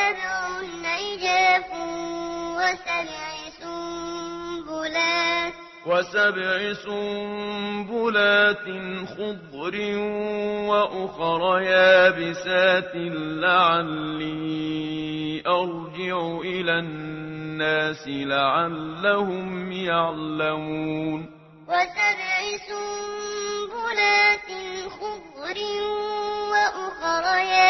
تدعون وسبع سنبلات وسبع سنبلات خضر وأخر يابسات لعلي أرجع إلى الناس لعلهم يعلمون وسبع سنبلات خضر وأخر يابسات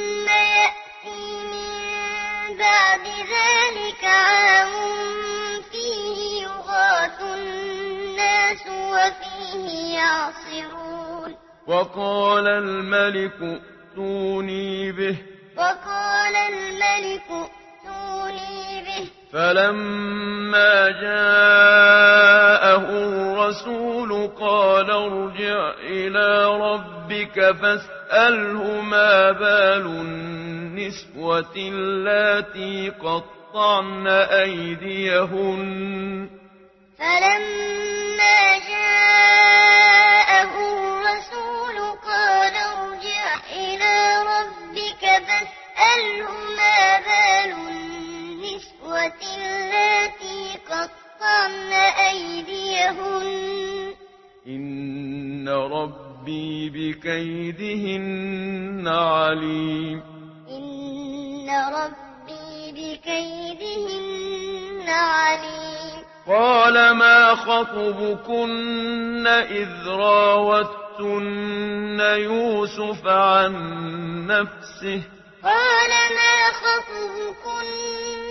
بعد ذلك عام فيه يغاث الناس وفيه يعصرون. وقال الملك اتوني به. وقال الملك فلما جاءه الرسول قال ارجع إلى ربك فاسأله ما بال النسوة التي قطعن أيديهن فلما اللاتي قطعن أيديهن. إن ربي بكيدهن عليم. إن ربي بكيدهن عليم. قال ما خطبكن إذ راوتن يوسف عن نفسه؟ قال ما خطبكن